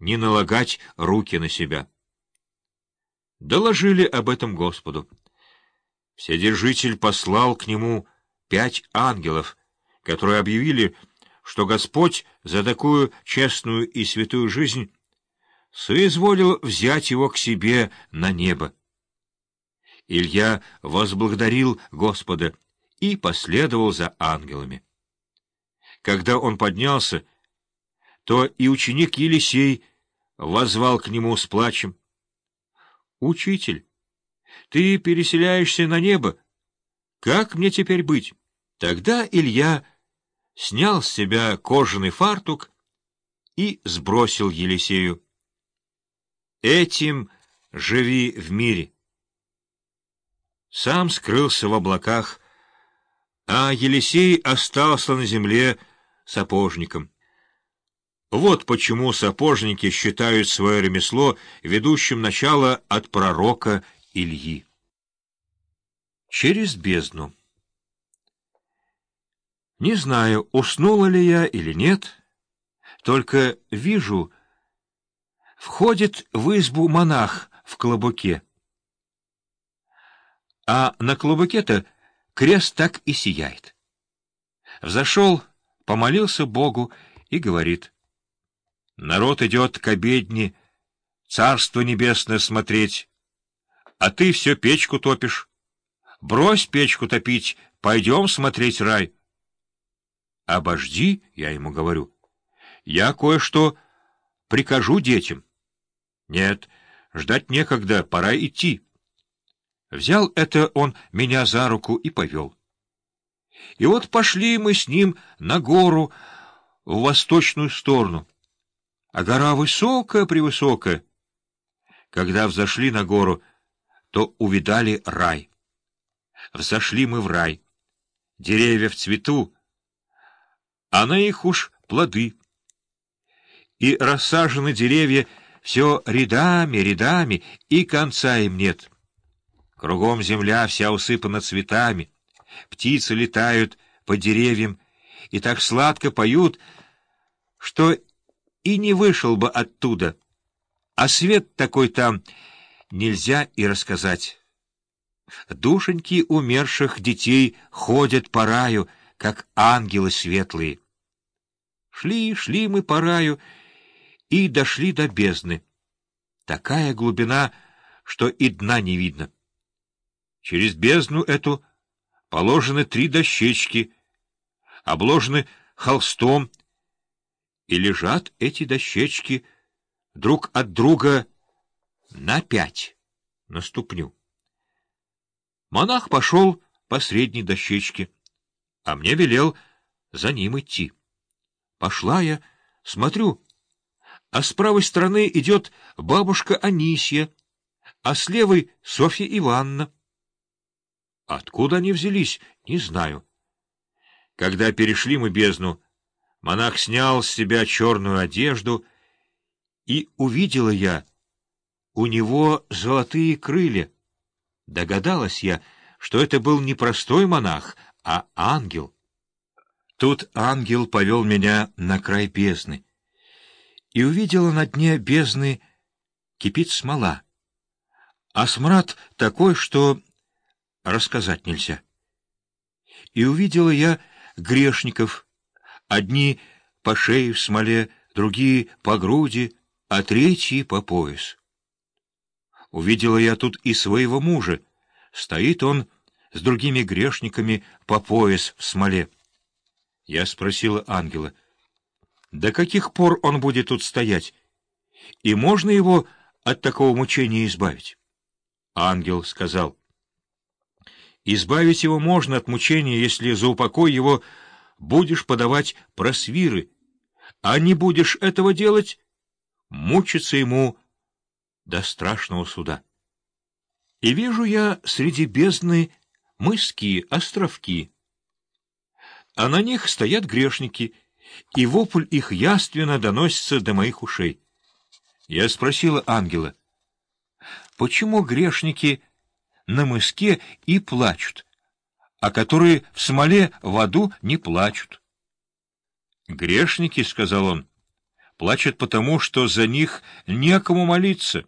не налагать руки на себя. Доложили об этом Господу. Вседержитель послал к нему пять ангелов, которые объявили, что Господь за такую честную и святую жизнь соизволил взять его к себе на небо. Илья возблагодарил Господа и последовал за ангелами. Когда он поднялся, то и ученик Елисей возвал к нему с плачем. — Учитель, ты переселяешься на небо. Как мне теперь быть? Тогда Илья снял с себя кожаный фартук и сбросил Елисею. Этим живи в мире. Сам скрылся в облаках, а Елисей остался на земле сапожником. Вот почему сапожники считают свое ремесло ведущим начало от пророка Ильи. Через бездну Не знаю, уснула ли я или нет, только вижу, входит в избу монах в клобуке. А на клобуке-то крест так и сияет. Взошел, помолился Богу и говорит — Народ идет к обедне, царство небесное смотреть, а ты все печку топишь. Брось печку топить, пойдем смотреть рай. Обожди, я ему говорю, я кое-что прикажу детям. Нет, ждать некогда, пора идти. Взял это он меня за руку и повел. И вот пошли мы с ним на гору в восточную сторону а гора высокая-превысокая. Когда взошли на гору, то увидали рай. Взошли мы в рай. Деревья в цвету, а на их уж плоды. И рассажены деревья все рядами, рядами, и конца им нет. Кругом земля вся усыпана цветами, птицы летают по деревьям и так сладко поют, что и не вышел бы оттуда. А свет такой там нельзя и рассказать. Душеньки умерших детей ходят по раю, как ангелы светлые. Шли, шли мы по раю и дошли до бездны. Такая глубина, что и дна не видно. Через бездну эту положены три дощечки, обложены холстом, и лежат эти дощечки друг от друга на пять, на ступню. Монах пошел по средней дощечке, а мне велел за ним идти. Пошла я, смотрю, а с правой стороны идет бабушка Анисья, а с левой — Софья Ивановна. Откуда они взялись, не знаю. Когда перешли мы бездну, Монах снял с себя черную одежду, и увидела я, у него золотые крылья. Догадалась я, что это был не простой монах, а ангел. Тут ангел повел меня на край бездны, и увидела на дне бездны кипит смола, а смрад такой, что рассказать нельзя. И увидела я грешников — Одни по шее в смоле, другие по груди, а третьи по пояс. Увидела я тут и своего мужа. Стоит он с другими грешниками по пояс в смоле. Я спросила ангела, до каких пор он будет тут стоять, и можно его от такого мучения избавить? Ангел сказал, избавить его можно от мучения, если за упокой его будешь подавать просвиры, а не будешь этого делать, мучиться ему до страшного суда. И вижу я среди бездны мыски, островки, а на них стоят грешники, и вопль их яственно доносится до моих ушей. Я спросила ангела, почему грешники на мыске и плачут, а которые в смоле в аду не плачут. «Грешники», — сказал он, — Плачут потому, что за них некому молиться.